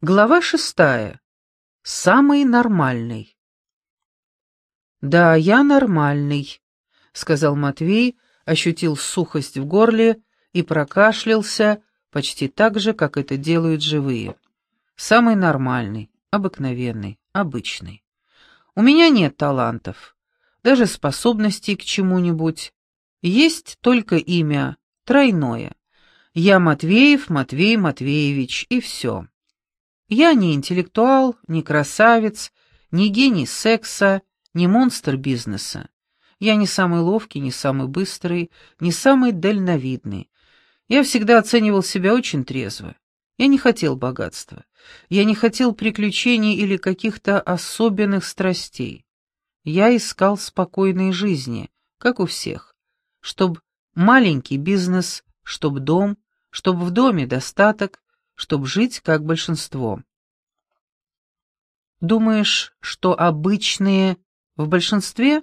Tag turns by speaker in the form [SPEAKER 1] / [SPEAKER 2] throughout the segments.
[SPEAKER 1] Глава шестая. Самый нормальный. «Да, я нормальный», — сказал Матвей, ощутил сухость в горле и прокашлялся почти так же, как это делают живые. «Самый нормальный, обыкновенный, обычный. У меня нет талантов, даже способностей к чему-нибудь. Есть только имя, тройное. Я Матвеев Матвей Матвеевич, и все». Я не интеллектуал, не красавец, не гений секса, не монстр бизнеса. Я не самый ловкий, не самый быстрый, не самый дальновидный. Я всегда оценивал себя очень трезво. Я не хотел богатства. Я не хотел приключений или каких-то особенных страстей. Я искал спокойной жизни, как у всех. Чтоб маленький бизнес, чтоб дом, чтоб в доме достаток, чтобы жить как большинство. Думаешь, что обычные в большинстве?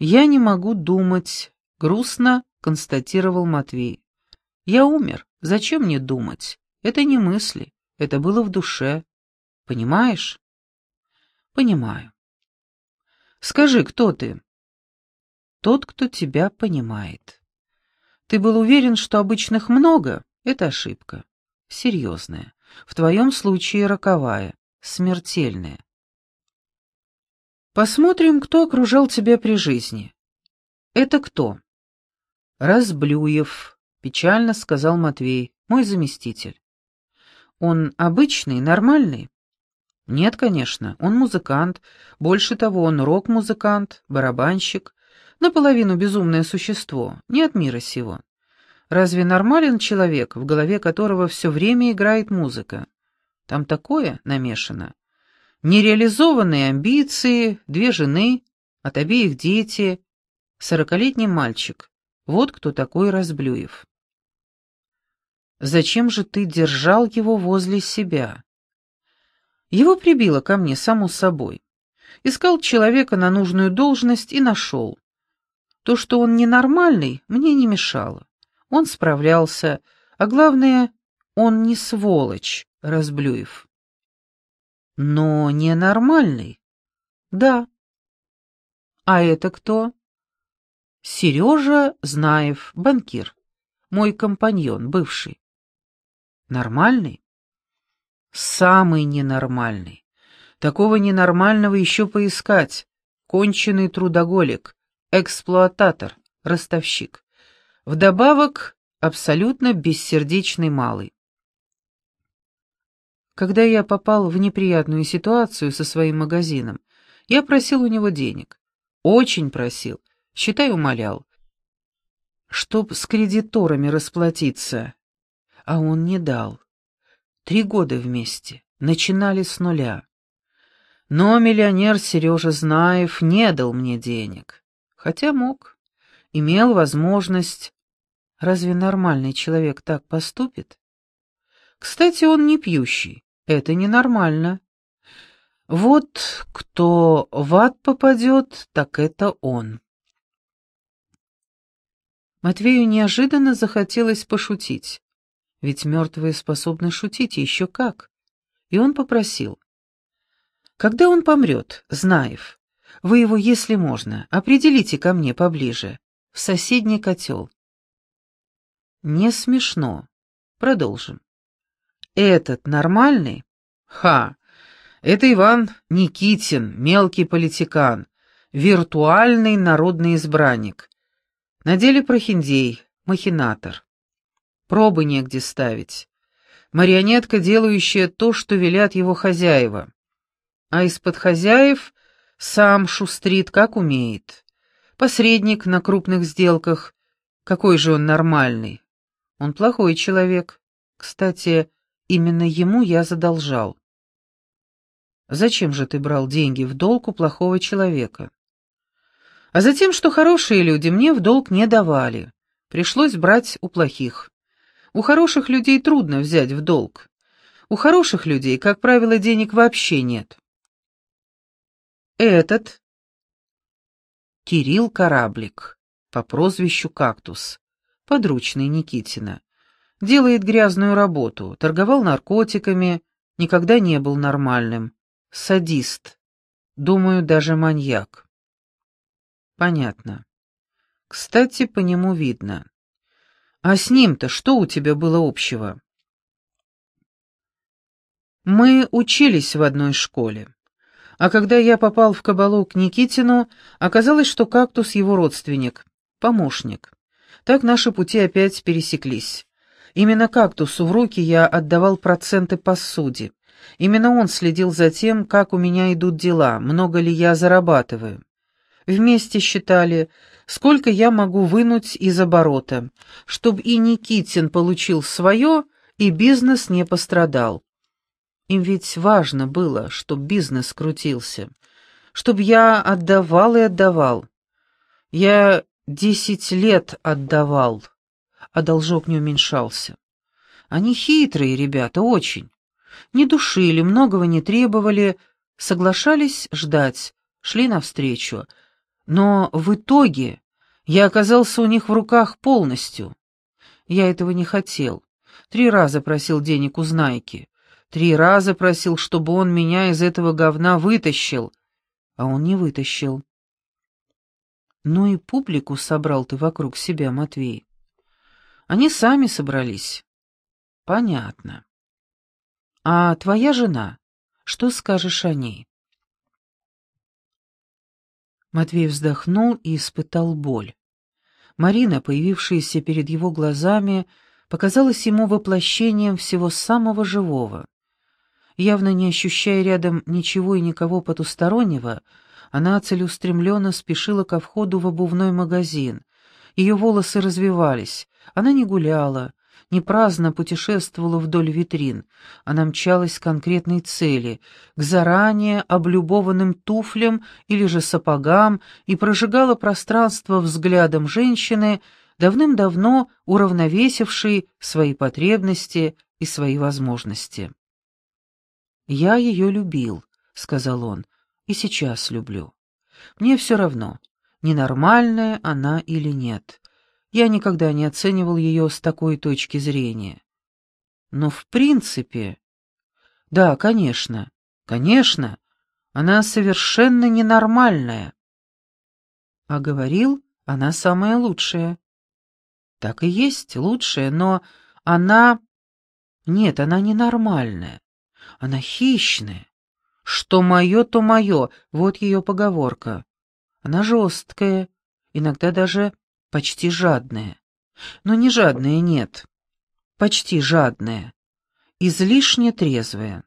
[SPEAKER 1] Я не могу думать, грустно констатировал Матвей. Я умер, зачем мне думать? Это не мысли, это было в душе. Понимаешь? Понимаю. Скажи, кто ты? Тот, кто тебя понимает. Ты был уверен, что обычных много? Это ошибка. Серьезная. В твоем случае роковая, смертельная. Посмотрим, кто окружал тебя при жизни. Это кто? Разблюев, печально сказал Матвей, мой заместитель. Он обычный, нормальный? Нет, конечно, он музыкант. Больше того, он рок-музыкант, барабанщик, наполовину безумное существо, не от мира сего. Разве нормален человек, в голове которого все время играет музыка? Там такое намешано. Нереализованные амбиции, две жены, от обеих дети, сорокалетний мальчик. Вот кто такой Разблюев. Зачем же ты держал его возле себя? Его прибило ко мне само собой. Искал человека на нужную должность и нашел. То, что он ненормальный, мне не мешало. Он справлялся, а главное, он не сволочь, Разблюев. Но ненормальный? Да. А это кто? Сережа Знаев, банкир. Мой компаньон, бывший. Нормальный? Самый ненормальный. Такого ненормального еще поискать. Конченый трудоголик, эксплуататор, ростовщик. Вдобавок, абсолютно бессердечный малый. Когда я попал в неприятную ситуацию со своим магазином, я просил у него денег. Очень просил, считай, умолял. Чтоб с кредиторами расплатиться. А он не дал. Три года вместе, начинали с нуля. Но миллионер Сережа Знаев не дал мне денег. Хотя мог имел возможность. Разве нормальный человек так поступит? Кстати, он не пьющий. Это ненормально. Вот кто в ад попадет, так это он. Матвею неожиданно захотелось пошутить. Ведь мертвые способны шутить, еще как. И он попросил. «Когда он помрет, Знаев, вы его, если можно, определите ко мне поближе в соседний котел. Не смешно. Продолжим. Этот нормальный? Ха! Это Иван Никитин, мелкий политикан, виртуальный народный избранник. На деле прохиндей, махинатор. Пробы негде ставить. Марионетка, делающая то, что велят его хозяева. А из-под хозяев сам шустрит, как умеет. Посредник на крупных сделках. Какой же он нормальный. Он плохой человек. Кстати, именно ему я задолжал. Зачем же ты брал деньги в долг у плохого человека? А затем, что хорошие люди мне в долг не давали. Пришлось брать у плохих. У хороших людей трудно взять в долг. У хороших людей, как правило, денег вообще нет. Этот Кирилл Кораблик, по прозвищу Кактус, подручный Никитина. Делает грязную работу, торговал наркотиками, никогда не был нормальным. Садист. Думаю, даже маньяк. Понятно. Кстати, по нему видно. А с ним-то что у тебя было общего? Мы учились в одной школе. А когда я попал в кабалу к Никитину, оказалось, что кактус его родственник, помощник. Так наши пути опять пересеклись. Именно кактусу в руки я отдавал проценты по суде. Именно он следил за тем, как у меня идут дела, много ли я зарабатываю. Вместе считали, сколько я могу вынуть из оборота, чтобы и Никитин получил свое, и бизнес не пострадал. Им ведь важно было, чтобы бизнес крутился, чтобы я отдавал и отдавал. Я десять лет отдавал, а должок не уменьшался. Они хитрые ребята, очень. Не душили, многого не требовали, соглашались ждать, шли навстречу. Но в итоге я оказался у них в руках полностью. Я этого не хотел. Три раза просил денег у Знайки. Три раза просил, чтобы он меня из этого говна вытащил, а он не вытащил. Ну и публику собрал ты вокруг себя, Матвей. Они сами собрались. Понятно. А твоя жена, что скажешь о ней? Матвей вздохнул и испытал боль. Марина, появившаяся перед его глазами, показалась ему воплощением всего самого живого. Явно не ощущая рядом ничего и никого потустороннего, она целеустремленно спешила ко входу в обувной магазин. Ее волосы развивались, она не гуляла, не праздно путешествовала вдоль витрин, она мчалась к конкретной цели, к заранее облюбованным туфлям или же сапогам и прожигала пространство взглядом женщины, давным-давно уравновесившей свои потребности и свои возможности. «Я ее любил», — сказал он, — «и сейчас люблю. Мне все равно, ненормальная она или нет. Я никогда не оценивал ее с такой точки зрения. Но в принципе... Да, конечно, конечно, она совершенно ненормальная. А говорил, она самая лучшая. Так и есть, лучшая, но она... Нет, она ненормальная. Она хищная. Что мое, то мое, вот ее поговорка. Она жесткая, иногда даже почти жадная. Но не жадная нет. Почти жадная. Излишне трезвая.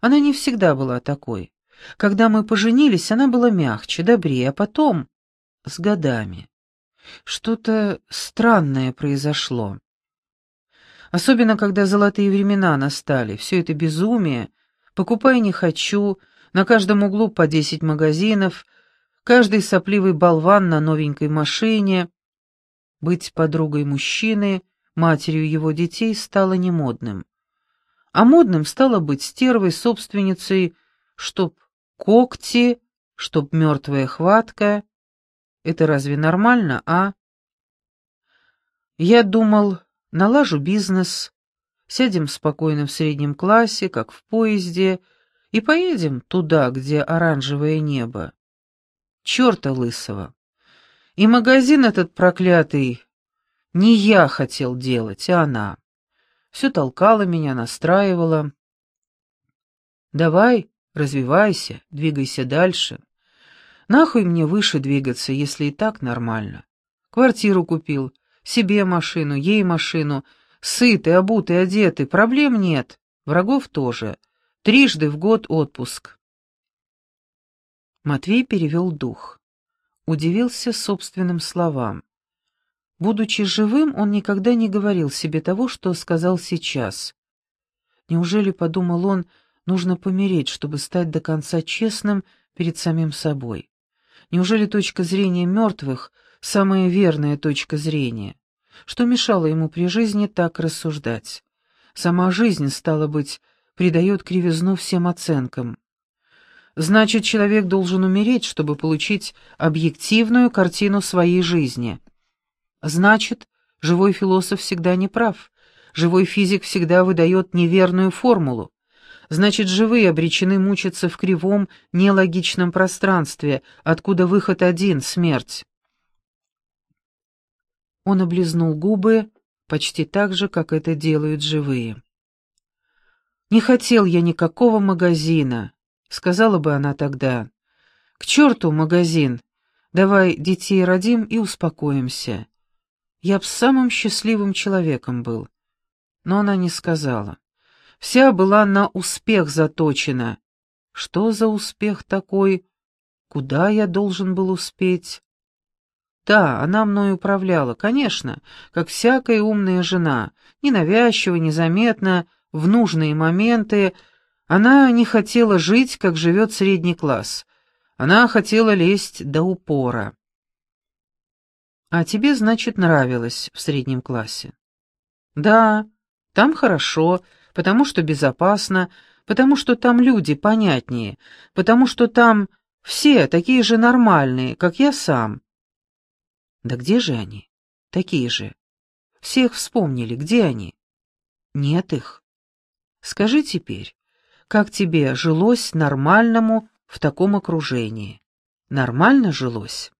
[SPEAKER 1] Она не всегда была такой. Когда мы поженились, она была мягче, добрее, а потом, с годами, что-то странное произошло. Особенно, когда золотые времена настали, все это безумие, покупай не хочу, на каждом углу по десять магазинов, каждый сопливый болван на новенькой машине. Быть подругой мужчины, матерью его детей, стало немодным. А модным стало быть стервой собственницей, чтоб когти, чтоб мертвая хватка. Это разве нормально, а? Я думал, Налажу бизнес, сядем спокойно в среднем классе, как в поезде, и поедем туда, где оранжевое небо. Черта лысого. И магазин этот проклятый не я хотел делать, а она. Все толкала меня, настраивала. Давай, развивайся, двигайся дальше. Нахуй мне выше двигаться, если и так нормально. Квартиру купил, себе машину, ей машину. Сыты, обуты, одеты, проблем нет. Врагов тоже. Трижды в год отпуск. Матвей перевел дух. Удивился собственным словам. Будучи живым, он никогда не говорил себе того, что сказал сейчас. Неужели, подумал он, нужно помереть, чтобы стать до конца честным перед самим собой? Неужели точка зрения мертвых — самая верная точка зрения. Что мешало ему при жизни так рассуждать? Сама жизнь, стало быть, придает кривизну всем оценкам. Значит, человек должен умереть, чтобы получить объективную картину своей жизни. Значит, живой философ всегда не прав. Живой физик всегда выдает неверную формулу. Значит, живые обречены мучиться в кривом, нелогичном пространстве, откуда выход один — смерть. Он облизнул губы почти так же, как это делают живые. «Не хотел я никакого магазина», — сказала бы она тогда. «К черту магазин! Давай детей родим и успокоимся. Я б самым счастливым человеком был». Но она не сказала. Вся была на успех заточена. Что за успех такой? Куда я должен был успеть? Да, она мной управляла, конечно, как всякая умная жена, ненавязчиво, незаметно, в нужные моменты. Она не хотела жить, как живет средний класс. Она хотела лезть до упора. А тебе, значит, нравилось в среднем классе? Да, там хорошо, потому что безопасно, потому что там люди понятнее, потому что там все такие же нормальные, как я сам. Да где же они? Такие же. Всех вспомнили, где они? Нет их. Скажи теперь, как тебе жилось нормальному в таком окружении? Нормально жилось?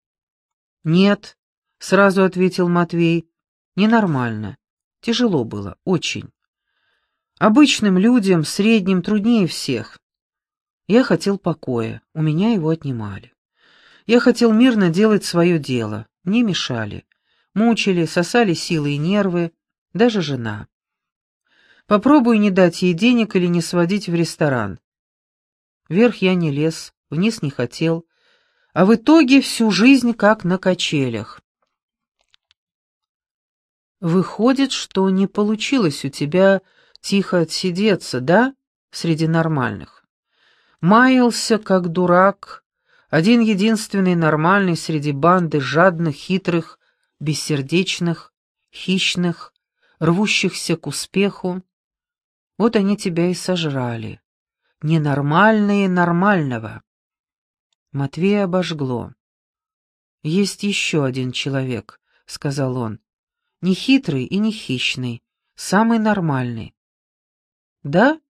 [SPEAKER 1] Нет, сразу ответил Матвей. Ненормально. Тяжело было, очень. Обычным людям, средним, труднее всех. Я хотел покоя, у меня его отнимали. Я хотел мирно делать свое дело, мне мешали. Мучили, сосали силы и нервы, даже жена. Попробуй не дать ей денег или не сводить в ресторан. Вверх я не лез, вниз не хотел, а в итоге всю жизнь как на качелях. Выходит, что не получилось у тебя тихо отсидеться, да, среди нормальных? Маялся, как дурак, один единственный нормальный среди банды жадных, хитрых, бессердечных, хищных, рвущихся к успеху. Вот они тебя и сожрали. Ненормальные нормального. Матвея обожгло. «Есть еще один человек», — сказал он. «Не хитрый и не хищный, самый нормальный». «Да?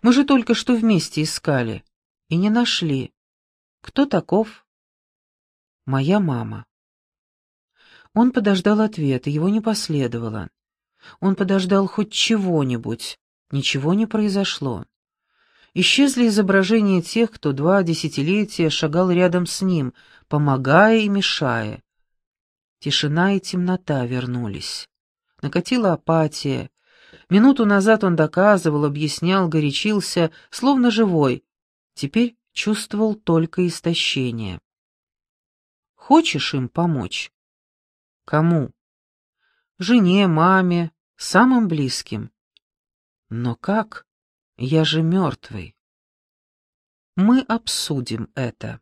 [SPEAKER 1] Мы же только что вместе искали и не нашли. Кто таков?» «Моя мама». Он подождал ответа, его не последовало. Он подождал хоть чего-нибудь, Ничего не произошло. Исчезли изображения тех, кто два десятилетия шагал рядом с ним, помогая и мешая. Тишина и темнота вернулись. Накатила апатия. Минуту назад он доказывал, объяснял, горячился, словно живой. Теперь чувствовал только истощение. Хочешь им помочь? Кому? Жене, маме, самым близким. Но как? Я же мертвый. Мы обсудим это.